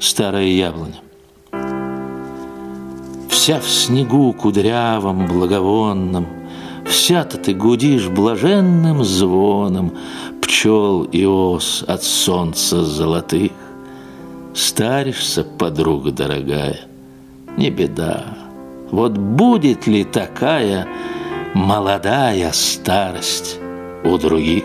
старая яблоня. Вся в снегу кудрявом, благовонном, Вся-то ты гудишь блаженным звоном Пчел и ос от солнца золотых. Старишься, подруга дорогая, не беда. Вот будет ли такая молодая старость у других?